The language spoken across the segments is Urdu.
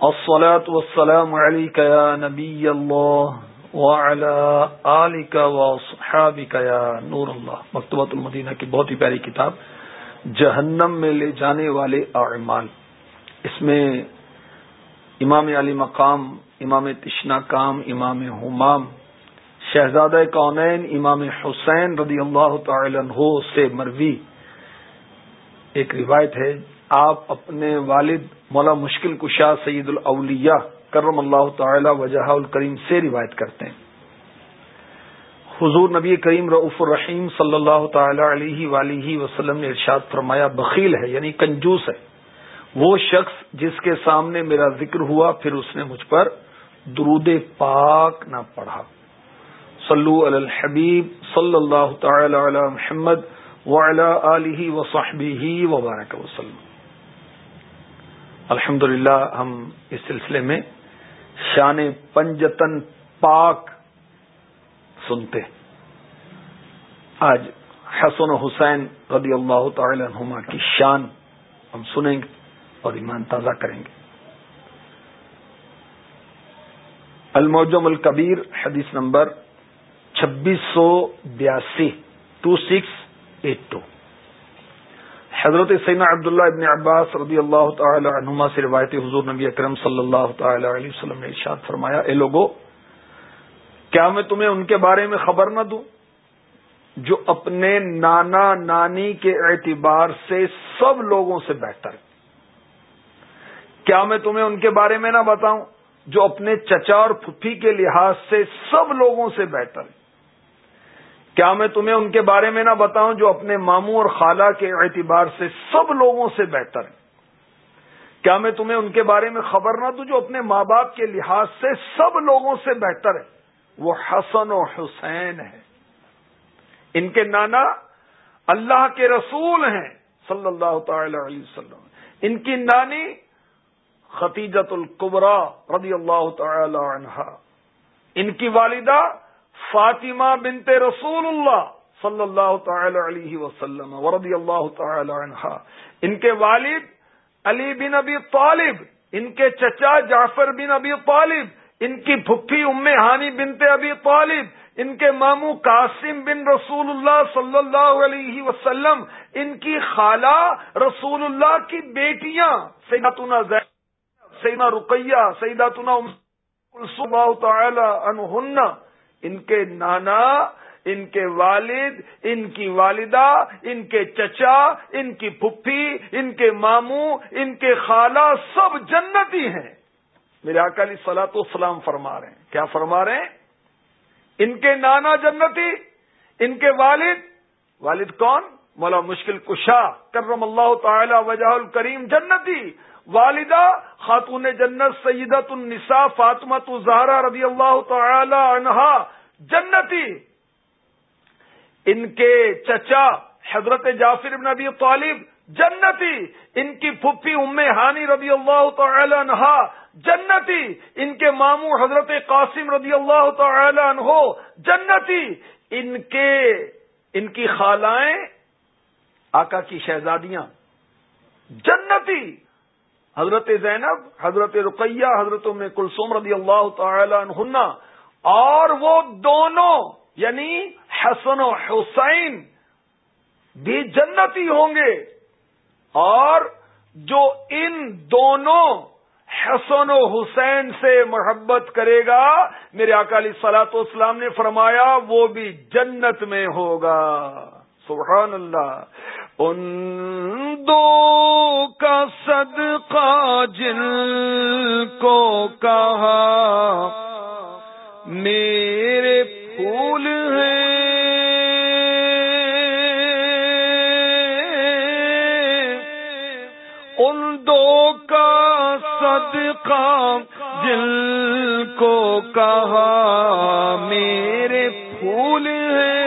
الصلاة والسلام عليك يا نبي الله وعلى آلك وصحابك يا نور الله. مکتبۃ المدینہ کی بہت ہی پیاری کتاب، جہنم میں لے جانے والے اعمال. اس میں امام علی مقام، امام تشنا کام، امام حمام، شہزادہ کونین، امام حسین رضی اللہ تعالی عنہ سے مروی. ایک روایت ہے آپ اپنے والد مولا مشکل کشا سعید الاولیاء کرم اللہ تعالی وجہ الکریم سے روایت کرتے ہیں۔ حضور نبی کریم رعف الرحیم صلی اللہ تعالی علیہ ولیہ وسلم نے ارشاد فرمایا، بخیل ہے یعنی کنجوس ہے۔ وہ شخص جس کے سامنے میرا ذکر ہوا، پھر اس نے مجھ پر درود پاک نہ پڑھا۔ صلو علی الحبیب صلی اللہ تعالی علی محمد وعلی آلہ وصحبہ وبارک وسلم۔ الحمد ہم اس سلسلے میں شان پنجتن پاک سنتے آج حسن حسین رضی اللہ تعالی عنہما کی شان ہم سنیں گے اور ایمان تازہ کریں گے۔ الموجم الکبیر، حدیث نمبر چھبیس سو بیاسی ٹو سکس ایٹ ٹو حضرت سینا عبداللہ ابن عباس رضی اللہ تعالی عنہما سے روایت حضور نبی اکرم صلی اللہ تعالی علیہ وسلم نے ارشاد فرمایا، اے لوگو، کیا میں تمہیں ان کے بارے میں خبر نہ دوں جو اپنے نانا نانی کے اعتبار سے سب لوگوں سے بہتر کیا میں تمہیں ان کے بارے میں نہ بتاؤں جو اپنے چچا اور پھپھی کے لحاظ سے سب لوگوں سے بہتر ہے کیا میں تمہیں ان کے بارے میں نہ بتاؤں جو اپنے ماموں اور خالہ کے اعتبار سے سب لوگوں سے بہتر ہے کیا میں تمہیں ان کے بارے میں خبر نہ دوں جو اپنے ماں باپ کے لحاظ سے سب لوگوں سے بہتر ہے وہ حسن و حسین ہے ان کے نانا اللہ کے رسول ہیں، صلی اللہ تعالی علیہ وسلم۔ ان کی نانی ختیجت القبرا رضی اللہ تعالی عنہا ان کی والدہ فاطمہ بنت رسول اللہ صلی اللہ تعالی علیہ وسلم ورضی اللہ تعالی عنہ ان کے والد علی بن ابی طالب، ان کے چچا جعفر بن ابی طالب، ان کی پھپھی ام ہانی بنت ابی طالب، ان کے ماموں قاسم بن رسول اللہ صلی اللہ علیہ وسلم، ان کی خالہ رسول اللہ کی بیٹیاں، سیداتنا زید سیدہ رقیہ، سیداتنا اللہ تعالی عنہن۔ ان کے نانا، ان کے والد، ان کی والدہ، ان کے چچا، ان کی پھپھی، ان کے ماموں، ان کے خالہ سب جنتی ہیں۔ میرے اکالی سلاط سلام فرما رہے ہیں۔ کیا فرما رہے ہیں؟ ان کے نانا جنتی، ان کے والد۔ والد کون؟ مولا مشکل کشا، کرم اللہ تعالی وجہ الکریم جنتی۔ والدہ خاتون جنت سیدت النساء فاطمت الزہرا رضی اللہ تعالی عنہا جنتی۔ ان کے چچا حضرت جعفر بن ابی طالب جنتی۔ ان کی پھپھی ام ہانی رضی اللہ تعالی عنہا جنتی۔ ان کے ماموں حضرت قاسم رضی اللہ تعالی عنہ جنتی۔ ان کے، ان کی خالائیں آقا کی شہزادیاں جنتی۔ حضرت زینب، حضرت رقیہ، حضرت میں کلسوم رضی اللہ تعالی عنہ اور وہ دونوں یعنی حسن و حسین بھی جنتی ہوں گے اور جو ان دونوں حسن و حسین سے محبت کرے گا، میرے اکالی سلاط اسلام نے فرمایا، وہ بھی جنت میں ہوگا۔ سبحان اللہ۔ ان دو کا صدقہ جن کو کہا، میرے پھول ہیں۔ ان دو کا صدقہ جل کو کہا، میرے پھول ہیں۔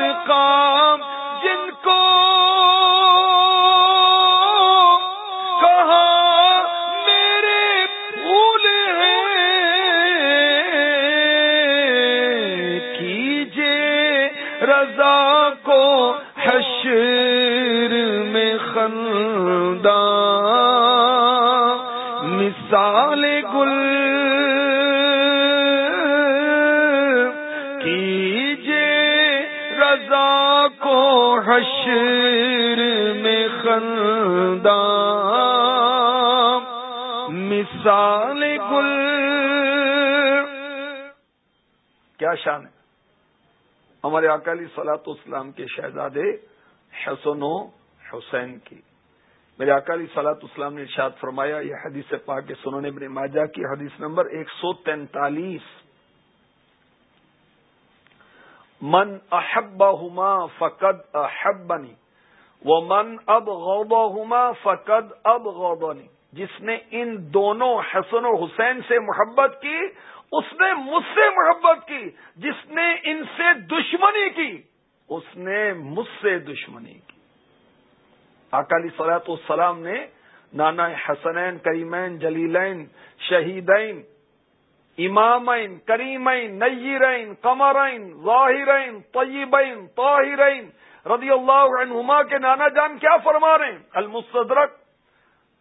انتقام جن کو کہاں میرے پھول کیجیے رضا کو میں مثال گل کیا شان ہے۔ ہمارے اکالی سلاط اسلام کے شہزادے حسن و حسین کی۔ میرے اکالی سلاط اسلام نے ارشاد فرمایا، یہ حدیث پاک کے سننے ابن ماجہ کی حدیث نمبر ایک سو تینتالیس۔ من احب ہما فقد احبنی وہ من اب غوبہ ہما فقد اب غوبنی جس نے ان دونوں حسن و حسین سے محبت کی، اس نے مجھ سے محبت کی۔ جس نے ان سے دشمنی کی، اس نے مجھ سے دشمنی کی۔ اکالی سلاط السلام نے نانا حسنین، کریمین، جلیلین، شہیدین امامین، کریمین نیرین قمرین، ظاہرین، طیبین، طاہرین رضی اللہ عنہما کے نانا جان کیا فرما رہے ہیں؟ المستدرک،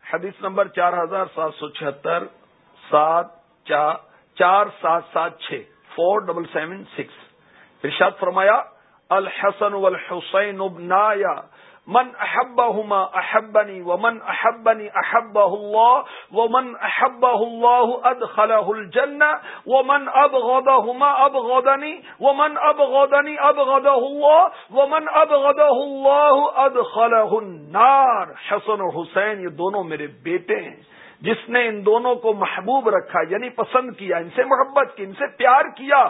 حدیث نمبر چار ہزار سات سو چھہتر، سات چار سات سات چھ فور ڈبل سیون سکس ارشاد فرمایا، الحسن والحسین ابنایا من احبهما احبني ومن احبني احبه الله ومن احبه الله ادخله الجنه ومن ابغضهما ابغضني ومن ابغضني ابغضه الله ومن ابغضه الله ادخله النار حسن اور حسین، یہ دونوں میرے بیٹے ہیں۔ جس نے ان دونوں کو محبوب رکھا یعنی پسند کیا، ان سے محبت کی، ان سے پیار کیا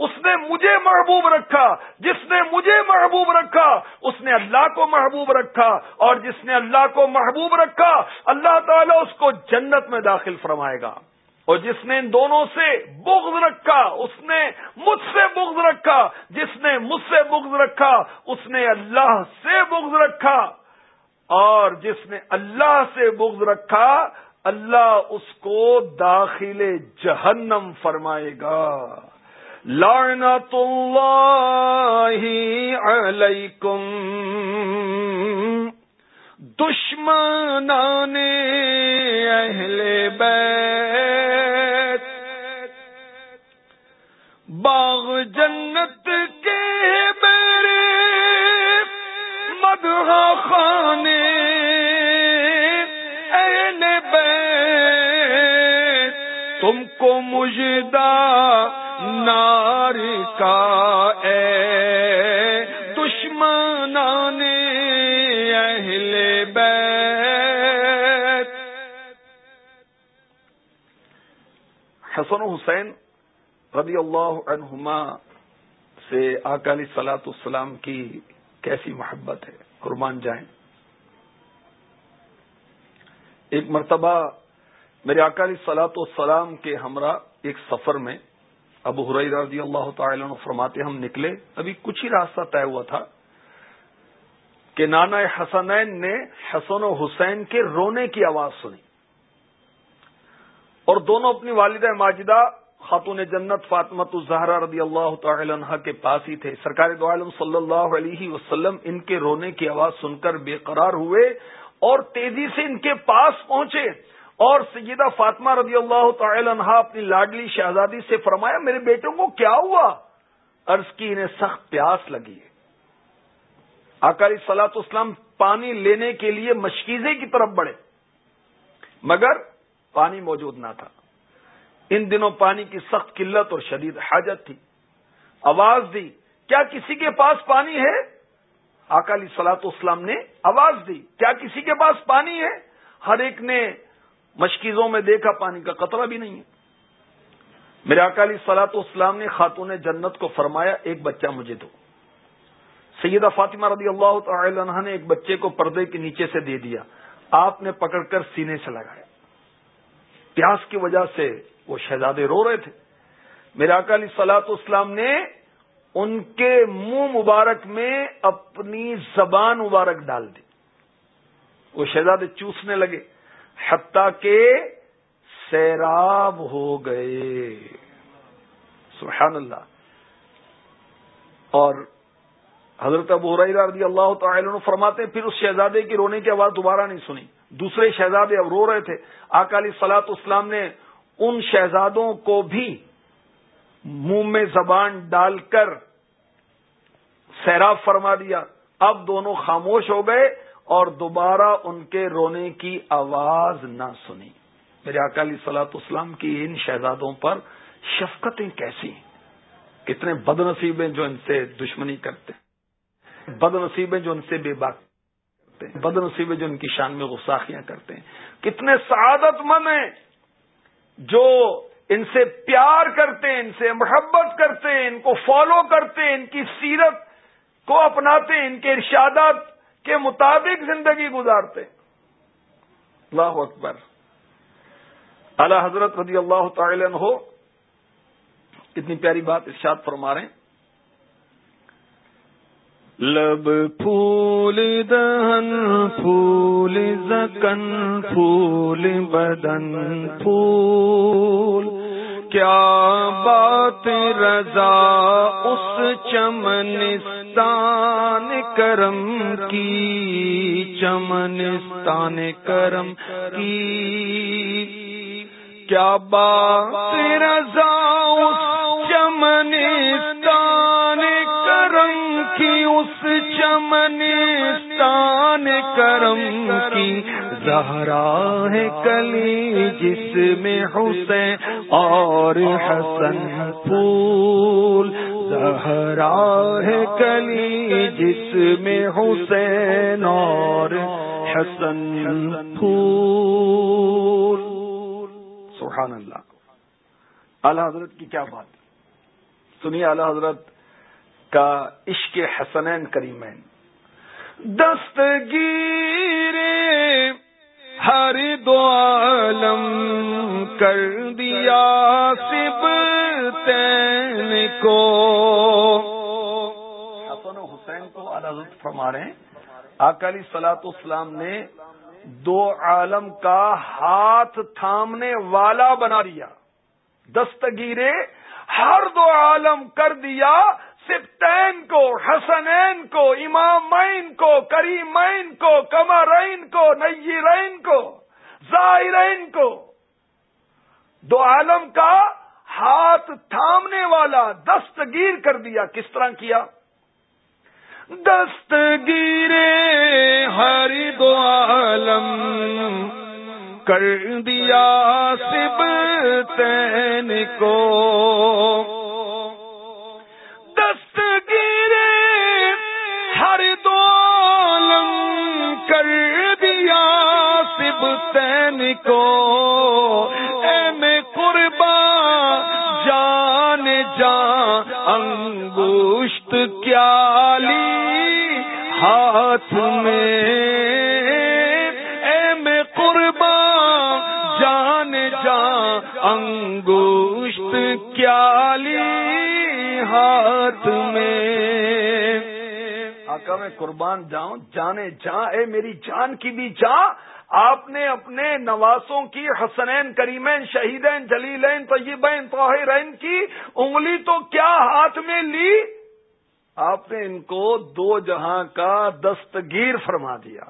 اس نے مجھے محبوب رکھا، جس نے مجھے محبوب رکھا، اس نے اللہ کو محبوب رکھا اور جس نے اللہ کو محبوب رکھا، اللہ تعالیٰ اس کو جنت میں داخل فرمائے گا۔ اور جس نے ان دونوں سے بغض رکھا، اس نے مجھ سے بغض رکھا، جس نے مجھ سے بغض رکھا، اس نے اللہ سے بغض رکھا۔ اور جس نے اللہ سے بغض رکھا، اللہ اس کو داخل جہنم فرمائے گا۔ لعنت اللہ علیکم دشمنان اہل بیت۔ باغ جنت کے میرے مدہ خانے تم کو مجدہ نار کا اے دشمنان اہل بیت۔ حسن حسین رضی اللہ عنہما سے اکالی سلاط السلام کی کیسی محبت ہے؟ قربان جائیں۔ ایک مرتبہ میرے اکالی سلاط السلام کے ہمراہ ایک سفر میں ابو حرئی رضی اللہ تعالی عنہ فرماتے ہم نکلے، ابھی کچھ ہی راستہ طے ہوا تھا کہ نانا حسنین نے حسن و حسین کے رونے کی آواز سنی اور دونوں اپنی والدہ ماجدہ خاتون جنت فاطمت الزہرا رضی اللہ تعالی عنہ کے پاس ہی تھے۔ سرکار دو عالم صلی اللہ علیہ وسلم ان کے رونے کی آواز سن کر بے قرار ہوئے اور تیزی سے ان کے پاس پہنچے۔ اور سیدہ فاطمہ رضی اللہ تعالی عنہ اپنی لاڈلی شہزادی سے فرمایا، میرے بیٹوں کو کیا ہوا؟ عرض کی، انہیں سخت پیاس لگی۔ ہے آکاری سلاط اسلام پانی لینے کے لیے مشکیزے کی طرف بڑھے، مگر پانی موجود نہ تھا۔ ان دنوں پانی کی سخت قلت اور شدید حاجت تھی۔ آواز دی، کیا کسی کے پاس پانی ہے؟ اکالی سلاط اسلام نے آواز دی، کیا کسی کے پاس پانی ہے؟ ہر ایک نے مشکیزوں میں دیکھا پانی کا قطرہ بھی نہیں ہے۔ میرے اکالی سلاط اسلام نے خاتون جنت کو فرمایا، ایک بچہ مجھے دو۔ سیدہ فاطمہ رضی اللہ تعالی عنہ نے ایک بچے کو پردے کے نیچے سے دے دیا۔ آپ نے پکڑ کر سینے سے لگایا۔ پیاس کی وجہ سے وہ شہزادے رو رہے تھے۔ میرے اکالی سلاط اسلام نے ان کے منہ مبارک میں اپنی زبان مبارک ڈال دی۔ وہ شہزادے چوسنے لگے۔ حتیٰ کہ سیراب ہو گئے۔ سبحان اللہ۔ اور حضرت ابو رضی اللہ تعالی عنہ فرماتے پھر اس شہزادے کی رونے کی آواز دوبارہ نہیں سنی۔ دوسرے شہزادے اب رو رہے تھے۔ اکالی سلاط اسلام نے ان شہزادوں کو بھی منہ میں زبان ڈال کر سیراب فرما دیا۔ اب دونوں خاموش ہو گئے۔ اور دوبارہ ان کے رونے کی آواز نہ سنی۔ میرے اکالی سلاط اسلام کی ان شہزادوں پر شفقتیں کیسی ہیں؟ کتنے بد نصیبیں جو ان سے دشمنی کرتے ہیں۔ بد نصیبیں جو ان سے بے بات کرتے ہیں۔ بد نصیبیں جو ان کی شان میں غساخیاں کرتے ہیں۔ کتنے سعادت مند ہیں جو ان سے پیار کرتے ہیں، ان سے محبت کرتے ہیں، ان کو فالو کرتے ہیں، ان کی سیرت کو اپناتے ہیں، ان کے ارشادات کے مطابق زندگی گزارتے۔ اللہ اکبر۔ اعلی حضرت رضی اللہ تعالی ہو اتنی پیاری بات ارشاد فرما رہے ہیں۔ لب پھول، دہن پھول، زکن پھول، بدن پھول۔ کیا بات رضا اس چمنستان کرم کی چمنستان کرم کی۔ کیا بات رضا اس چمنستان کرم کی، اس چمنستان کرم کی۔ زہرا ہے کلی جس میں حسین اور حسن پھول۔ زہرا ہے کلی جس میں حسین اور حسن پھول۔ سبحان اللہ۔ اعلی حضرت کی کیا بات۔ سنیے اعلی حضرت کا عشق حسنین کریمین۔ دستگیر ہر دو عالم کر دیا سب۔ تین کو۔ حسن و حسین کو حضرت فرما رہے ہیں اکالی سلاط اسلام نے دو عالم کا ہاتھ تھامنے والا بنا دیا۔ دستگیرے ہر دو عالم کر دیا۔ سپتین کو، حسنین کو، امامین کو، کریمین کو کمرین کو نیرین کو، زائرین کو۔ دو عالم کا ہاتھ تھامنے والا دستگیر کر دیا، کس طرح کیا؟ دستگیرے ہر دو عالم کر دیا سب تین کو۔ دستگیرے ہر دو عالم کر دیا سب تین کو۔ جان، انگوشت کیا لی ہاتھ میں؟ اے میں قربا جان، انگوشت کیا لی ہاتھ میں؟ آقا میں قربان جاؤں، جانے جاں، اے میری جان کی بھی جاں آپ نے اپنے نواسوں کی، حسنین، کریمین، شہیدین، جلیلین، طیبین، طاہرین کی انگلی تو کیا ہاتھ میں لی؟ آپ نے ان کو دو جہاں کا دستگیر فرما دیا۔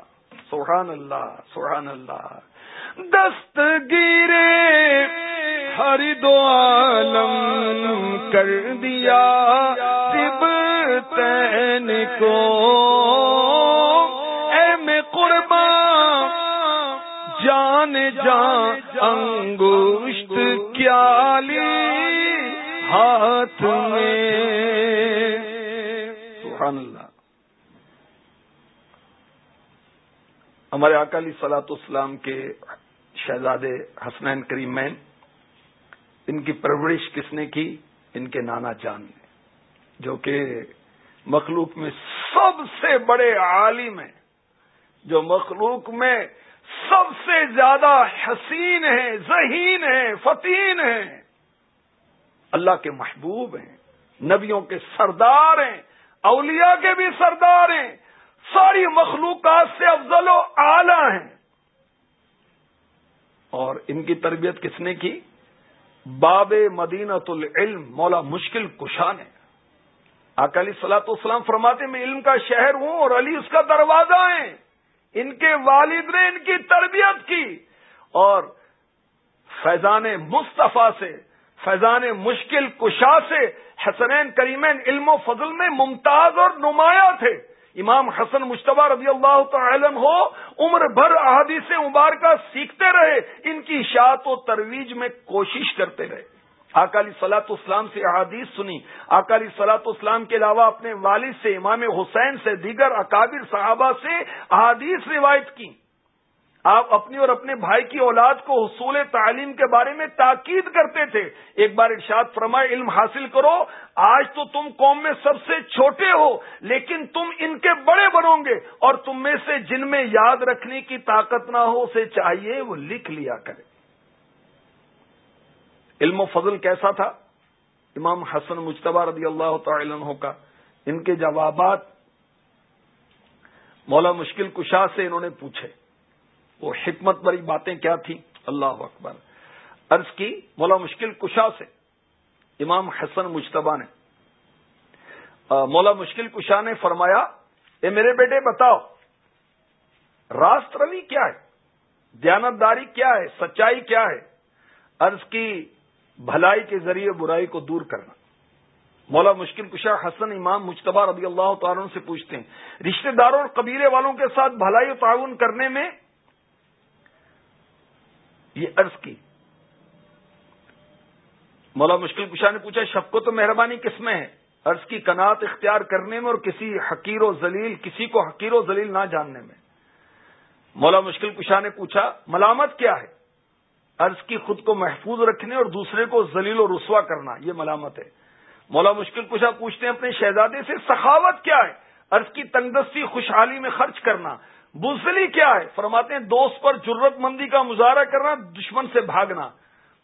سبحان اللہ سبحان اللہ۔ دستگیر ہر دو عالم کر دیا۔ سب تین کو اے میں قربان جان جان انگوشت کیا لی ہاتھ میں۔ سبحان اللہ۔ ہمارے اکالی سلاط اسلام کے شہزادے حسنین کریمین ان کی پرورش کس نے کی؟ ان کے نانا جان نے، جو کہ مخلوق میں سب سے بڑے عالم ہیں، جو مخلوق میں سب سے زیادہ حسین ہیں ذہین ہیں فتین ہیں اللہ کے محبوب ہیں، نبیوں کے سردار ہیں، اولیاء کے بھی سردار ہیں۔ ساری مخلوقات سے افضل و اعلی ہیں۔ اور ان کی تربیت کس نے کی؟ باب مدینت العلم، مولا مشکل کشا نے۔ اکالی سلاط اسلام فرماتے میں علم کا شہر ہوں اور علی اس کا دروازہ ہے۔ ان کے والد نے ان کی تربیت کی اور فیضان مصطفیٰ سے، فیضان مشکل کشا سے حسنین کریمین علم و فضل میں ممتاز اور نمایاں تھے۔ امام حسن مشتبہ رضی اللہ تعالم ہو عمر بھر احادیث مبارکہ سیکھتے رہے، ان کی اشاعت و ترویج میں کوشش کرتے رہے۔ اکالی سلاط اسلام سے احادیث سنی۔ اکالی سلاط اسلام کے علاوہ اپنے والد سے، امام حسین سے، دیگر اکابر صحابہ سے احادیث روایت کی۔ آپ اپنی اور اپنے بھائی کی اولاد کو حصول تعلیم کے بارے میں تاکید کرتے تھے۔ ایک بار ارشاد فرمائے، علم حاصل کرو، آج تو تم قوم میں سب سے چھوٹے ہو، لیکن تم ان کے بڑے بنو گے اور تم میں سے جن میں یاد رکھنے کی طاقت نہ ہو، اسے چاہیے وہ لکھ لیا کرے۔ علم و فضل کیسا تھا؟ امام حسن مشتبہ رضی اللہ تعالی عنہ کا ان کے جوابات مولا مشکل کشا سے انہوں نے پوچھے۔ وہ حکمت بری باتیں کیا تھیں؟ اللہ اکبر۔ عرض کی، مولا مشکل کشا سے امام حسن مشتبہ نے۔ مولا مشکل کشا نے فرمایا، اے میرے بیٹے بتاؤ، راست روی کیا ہے؟ دیانتداری کیا ہے؟ سچائی کیا ہے؟ عرض کی بھلائی کے ذریعے برائی کو دور کرنا۔ مولا مشکل کشا حسن امام مشتبہ رضی اللہ تعالیٰ سے پوچھتے ہیں، رشتہ داروں اور قبیلے والوں کے ساتھ بھلائی و تعاون کرنے میں یہ عرض کی۔ مولا مشکل کشا نے پوچھا، شب کو تو مہربانی کس میں ہے؟ عرض کی، کنات اختیار کرنے میں اور کسی حقیر و ذلیل، کسی کو حقیر و ذلیل نہ جاننے میں۔ مولا مشکل کشا نے پوچھا، ملامت کیا ہے؟ عرض کی خود کو محفوظ رکھنے اور دوسرے کو ذلیل و رسوا کرنا، یہ ملامت ہے۔ مولا مشکل کشا پوچھتے ہیں، اپنے شہزادے سے سخاوت کیا ہے؟ عرض کی تنگدستی، خوشحالی میں خرچ کرنا بزلی کیا ہے؟ فرماتے ہیں، دوست پر جرت مندی کا مظاہرہ کرنا، دشمن سے بھاگنا۔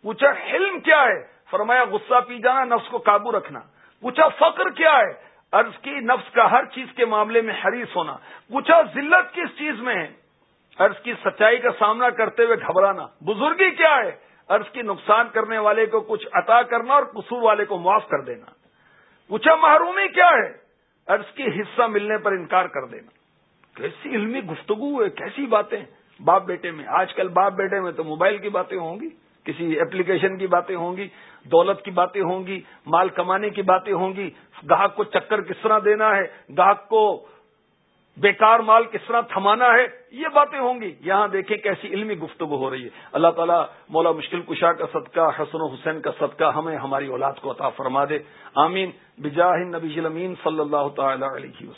پوچھا، حلم کیا ہے؟ فرمایا، غصہ پی جانا، نفس کو قابو رکھنا۔ پوچھا، فقر کیا ہے؟ عرض کی، نفس کا ہر چیز کے معاملے میں حریص ہونا۔ پوچھا، ذلت کس چیز میں ہے؟ عرض کی سچائی کا سامنا کرتے ہوئے گھبرانا۔ بزرگی کیا ہے؟ عرض کی نقصان کرنے والے کو کچھ عطا کرنا اور قصور والے کو معاف کر دینا۔ پوچھا محرومی کیا ہے؟ عرض کی حصہ ملنے پر انکار کر دینا۔ کیسی علمی گفتگو ہے، کیسی باتیں۔ باپ بیٹے میں، آج کل باپ بیٹے میں تو موبائل کی باتیں ہوں گی، کسی ایپلیکیشن کی باتیں ہوں گی، دولت کی باتیں ہوں گی، مال کمانے کی باتیں ہوں گی، گاہک کو چکر کس طرح دینا ہے، گاہک کو بیکار مال کس طرح تھمانا ہے، یہ باتیں ہوں گی۔ یہاں دیکھیں کیسی علمی گفتگو ہو رہی ہے۔ اللہ تعالیٰ مولا مشکل کشا کا صدقہ، حسن و حسین کا صدقہ ہمیں ہماری اولاد کو عطا فرما دے۔ آمین۔ بجاہ نبی صلی اللہ تعالی علیہ وسلم۔